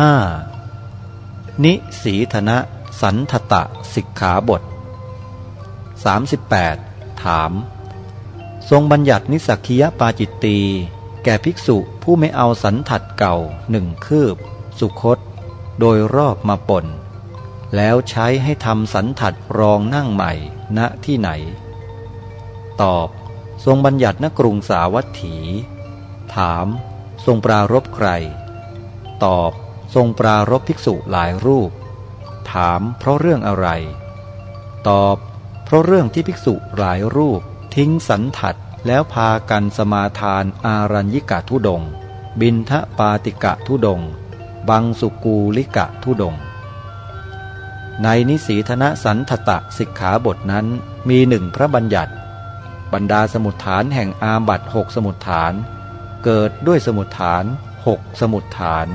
5. นิสีธนะสันทตะสิกขาบท 38. ถาม ทรงบัญญัตินิสักคียปาจิตตี แก่ภิกษุผู้ไม่เอาสันทัดเก่าหนึ่งคืบ สุคต โดยรอบมาปนแล้วใช้ให้ทำสันทัดรองนั่งใหม่ณที่ไหน ตอบ ทรงบัญญัติณกรุงสาวัตถี ถาม ทรงปรารบใคร ตอบ ทรงปรารบภิกษุหลายรูป ถามเพราะเรื่องอะไร ตอบเพราะเรื่องที่ภิกษุหลายรูป ทิ้งสันทัดแล้วพากันสมาทานอารัญญิกะทุดง บินทะปาติกะทุดง บังสุกูลิกะทุดง ในนิสีธนสันทตะสิกขาบทนั้นมีหนึ่งพระบัญญัติ บรรดาสมุดฐานแห่งอาบัตหกสมุดฐาน เกิดด้วยสมุดฐานหกสมุดฐาน